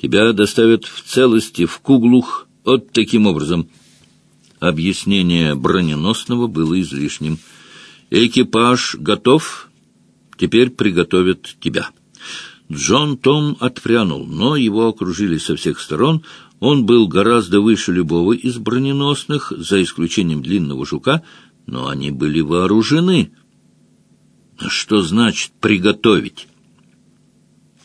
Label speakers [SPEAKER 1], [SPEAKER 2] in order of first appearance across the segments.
[SPEAKER 1] Тебя доставят в целости в Куглух вот таким образом. Объяснение броненосного было излишним. Экипаж готов, теперь приготовят тебя. Джон Том отпрянул, но его окружили со всех сторон. Он был гораздо выше любого из броненосных, за исключением длинного жука, но они были вооружены. Что значит «приготовить»?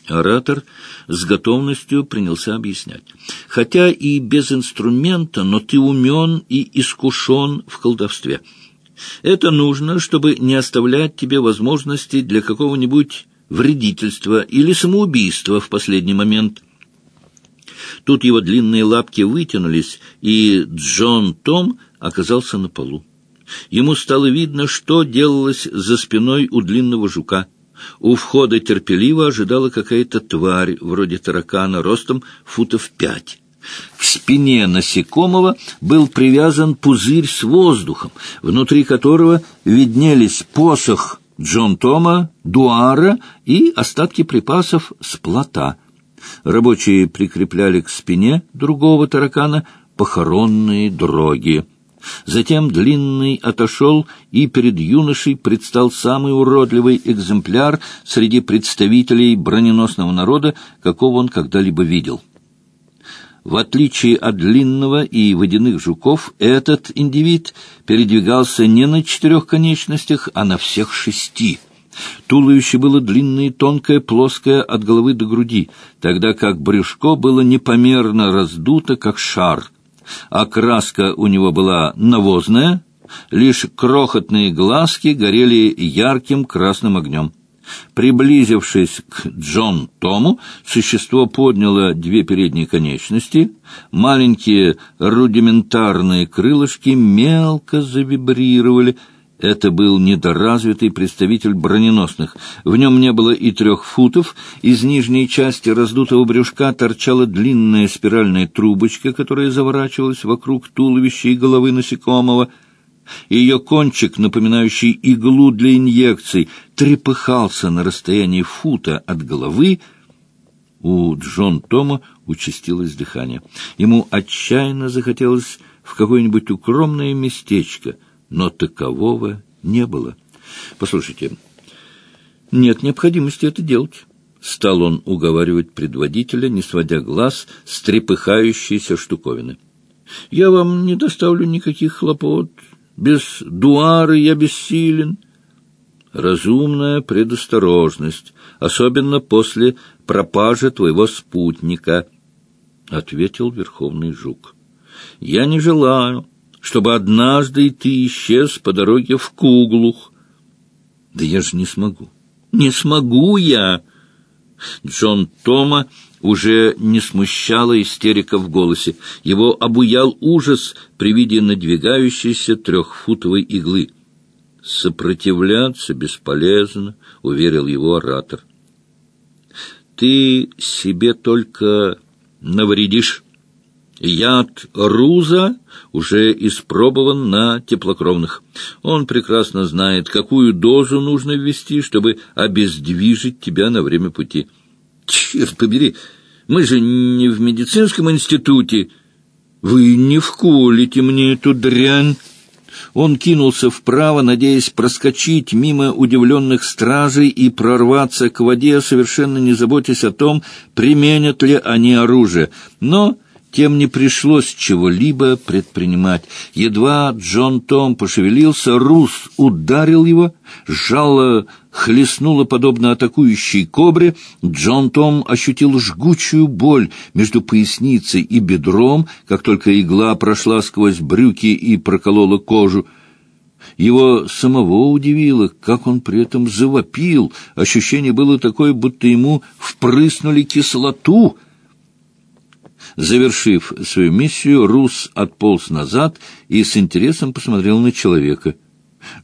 [SPEAKER 1] Оратор с готовностью принялся объяснять. «Хотя и без инструмента, но ты умен и искушен в колдовстве. Это нужно, чтобы не оставлять тебе возможности для какого-нибудь вредительства или самоубийства в последний момент». Тут его длинные лапки вытянулись, и Джон Том оказался на полу. Ему стало видно, что делалось за спиной у длинного жука — у входа терпеливо ожидала какая-то тварь, вроде таракана, ростом футов пять. К спине насекомого был привязан пузырь с воздухом, внутри которого виднелись посох Джон Тома, дуара и остатки припасов с плота. Рабочие прикрепляли к спине другого таракана похоронные дроги. Затем Длинный отошел, и перед юношей предстал самый уродливый экземпляр среди представителей броненосного народа, какого он когда-либо видел. В отличие от длинного и водяных жуков, этот индивид передвигался не на четырех конечностях, а на всех шести. Туловище было длинное тонкое, плоское от головы до груди, тогда как брюшко было непомерно раздуто, как шар — Окраска у него была навозная, лишь крохотные глазки горели ярким красным огнем. Приблизившись к Джон Тому, существо подняло две передние конечности, маленькие рудиментарные крылышки мелко завибрировали — это был недоразвитый представитель броненосных. В нем не было и трех футов. Из нижней части раздутого брюшка торчала длинная спиральная трубочка, которая заворачивалась вокруг туловища и головы насекомого. Ее кончик, напоминающий иглу для инъекций, трепыхался на расстоянии фута от головы. У Джон Тома участилось дыхание. Ему отчаянно захотелось в какое-нибудь укромное местечко — но такового не было. Послушайте, нет необходимости это делать. Стал он уговаривать предводителя, не сводя глаз с трепыхающейся штуковины. Я вам не доставлю никаких хлопот. Без дуары я бессилен. Разумная предосторожность, особенно после пропажи твоего спутника, — ответил Верховный Жук. — Я не желаю, чтобы однажды ты исчез по дороге в Куглух. Да я же не смогу. Не смогу я. Джон Тома уже не смущала истерика в голосе. Его обуял ужас при виде надвигающейся трехфутовой иглы. «Сопротивляться бесполезно», — уверил его оратор. «Ты себе только навредишь». Яд Руза уже испробован на теплокровных. Он прекрасно знает, какую дозу нужно ввести, чтобы обездвижить тебя на время пути. Черт побери, мы же не в медицинском институте. Вы не вколите мне эту дрянь. Он кинулся вправо, надеясь проскочить мимо удивленных стражей и прорваться к воде, совершенно не заботясь о том, применят ли они оружие. Но тем не пришлось чего-либо предпринимать. Едва Джон Том пошевелился, Рус ударил его, жало хлестнуло подобно атакующей кобре, Джон Том ощутил жгучую боль между поясницей и бедром, как только игла прошла сквозь брюки и проколола кожу. Его самого удивило, как он при этом завопил. Ощущение было такое, будто ему впрыснули кислоту — Завершив свою миссию, Рус отполз назад и с интересом посмотрел на человека.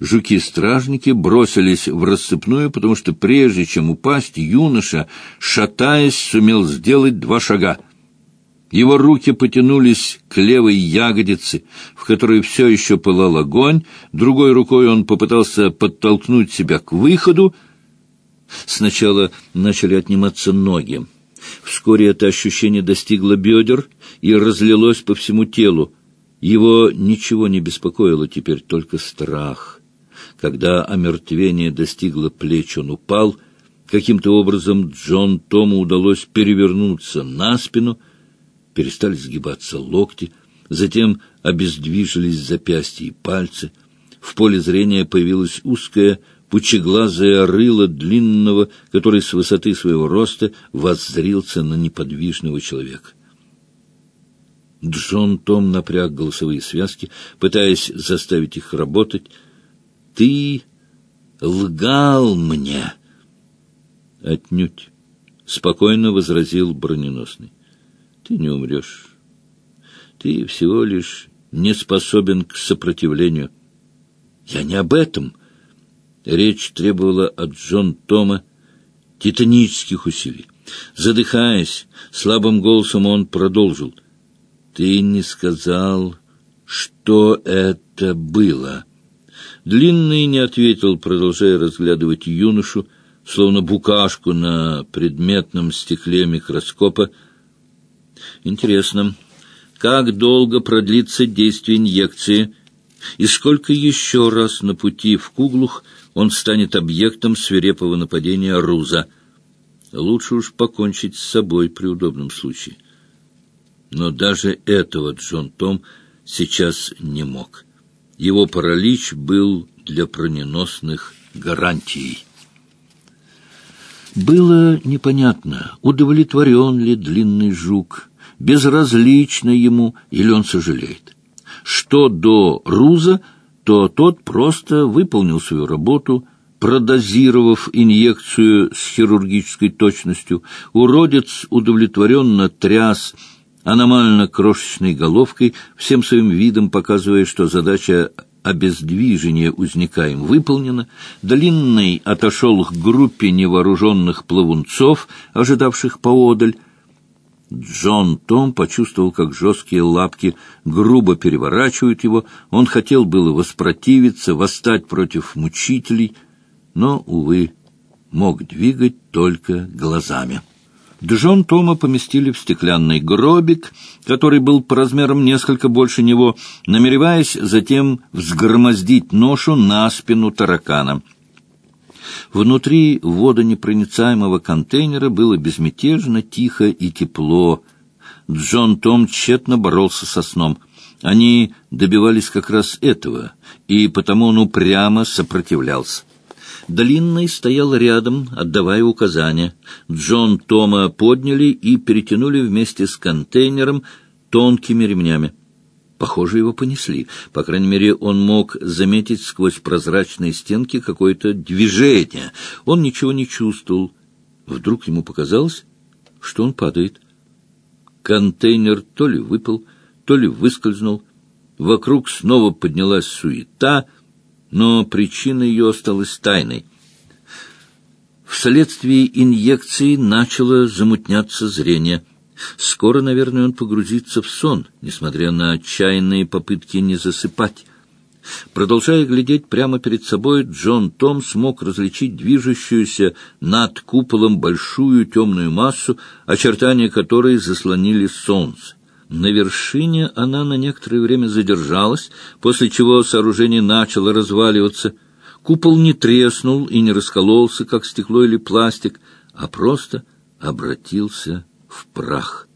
[SPEAKER 1] Жуки-стражники бросились в рассыпную, потому что прежде чем упасть, юноша, шатаясь, сумел сделать два шага. Его руки потянулись к левой ягодице, в которой все еще пылал огонь, другой рукой он попытался подтолкнуть себя к выходу. Сначала начали отниматься ноги. Вскоре это ощущение достигло бедер и разлилось по всему телу. Его ничего не беспокоило теперь, только страх. Когда омертвение достигло плеч, он упал. Каким-то образом Джон Тому удалось перевернуться на спину, перестали сгибаться локти, затем обездвижились запястья и пальцы. В поле зрения появилась узкая, пучеглазое рыло длинного, который с высоты своего роста воззрился на неподвижного человека. Джон Том напряг голосовые связки, пытаясь заставить их работать. «Ты лгал мне!» «Отнюдь!» — спокойно возразил броненосный. «Ты не умрешь. Ты всего лишь не способен к сопротивлению». «Я не об этом!» Речь требовала от Джон Тома титанических усилий. Задыхаясь, слабым голосом он продолжил. «Ты не сказал, что это было?» Длинный не ответил, продолжая разглядывать юношу, словно букашку на предметном стекле микроскопа. «Интересно, как долго продлится действие инъекции?» И сколько еще раз на пути в Куглух он станет объектом свирепого нападения Руза. Лучше уж покончить с собой при удобном случае. Но даже этого Джон Том сейчас не мог. Его паралич был для броненосных гарантией. Было непонятно, удовлетворен ли длинный жук, безразлично ему или он сожалеет. Что до Руза — то тот просто выполнил свою работу, продозировав инъекцию с хирургической точностью. Уродец удовлетворенно тряс аномально крошечной головкой, всем своим видом показывая, что задача обездвижения узника им выполнена, Длинный отошел к группе невооруженных плавунцов, ожидавших поодаль, Джон Том почувствовал, как жесткие лапки грубо переворачивают его. Он хотел было воспротивиться, восстать против мучителей, но, увы, мог двигать только глазами. Джон Тома поместили в стеклянный гробик, который был по размерам несколько больше него, намереваясь затем взгромоздить ношу на спину таракана — Внутри водонепроницаемого контейнера было безмятежно, тихо и тепло. Джон Том тщетно боролся со сном. Они добивались как раз этого, и потому он упрямо сопротивлялся. Длинный стоял рядом, отдавая указания. Джон Тома подняли и перетянули вместе с контейнером тонкими ремнями. Похоже, его понесли. По крайней мере, он мог заметить сквозь прозрачные стенки какое-то движение. Он ничего не чувствовал. Вдруг ему показалось, что он падает. Контейнер то ли выпал, то ли выскользнул. Вокруг снова поднялась суета, но причина ее осталась тайной. Вследствие инъекции начало замутняться зрение — Скоро, наверное, он погрузится в сон, несмотря на отчаянные попытки не засыпать. Продолжая глядеть прямо перед собой, Джон Том смог различить движущуюся над куполом большую темную массу, очертания которой заслонили солнце. На вершине она на некоторое время задержалась, после чего сооружение начало разваливаться. Купол не треснул и не раскололся, как стекло или пластик, а просто обратился в прах.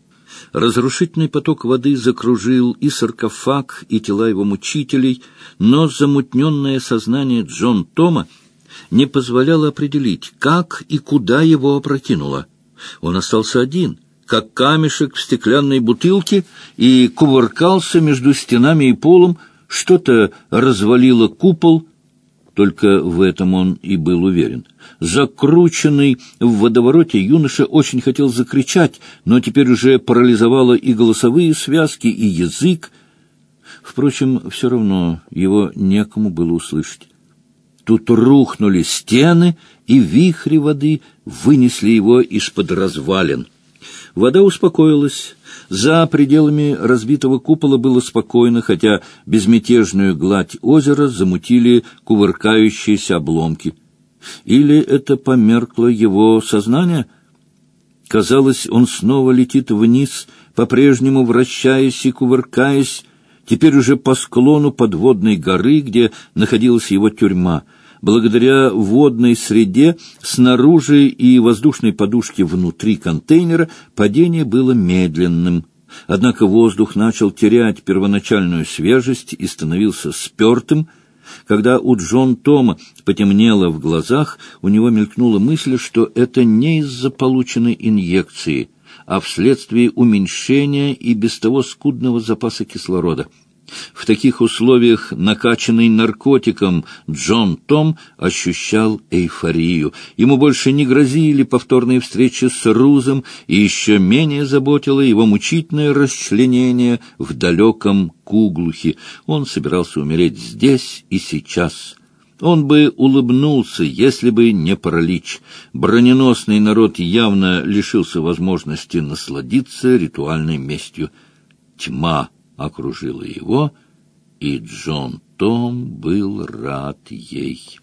[SPEAKER 1] Разрушительный поток воды закружил и саркофаг, и тела его мучителей, но замутненное сознание Джон Тома не позволяло определить, как и куда его опрокинуло. Он остался один, как камешек в стеклянной бутылке, и кувыркался между стенами и полом, что-то развалило купол, только в этом он и был уверен. Закрученный в водовороте юноша очень хотел закричать, но теперь уже парализовало и голосовые связки, и язык. Впрочем, все равно его некому было услышать. Тут рухнули стены, и вихри воды вынесли его из-под развалин. Вода успокоилась, за пределами разбитого купола было спокойно, хотя безмятежную гладь озера замутили кувыркающиеся обломки. Или это померкло его сознание? Казалось, он снова летит вниз, по-прежнему вращаясь и кувыркаясь, теперь уже по склону подводной горы, где находилась его тюрьма. Благодаря водной среде снаружи и воздушной подушке внутри контейнера падение было медленным. Однако воздух начал терять первоначальную свежесть и становился спертым. Когда у Джон Тома потемнело в глазах, у него мелькнула мысль, что это не из-за полученной инъекции, а вследствие уменьшения и без того скудного запаса кислорода. В таких условиях накачанный наркотиком Джон Том ощущал эйфорию. Ему больше не грозили повторные встречи с Рузом, и еще менее заботило его мучительное расчленение в далеком Куглухе. Он собирался умереть здесь и сейчас. Он бы улыбнулся, если бы не паралич. Броненосный народ явно лишился возможности насладиться ритуальной местью. Тьма окружила его, и Джон Том был рад ей.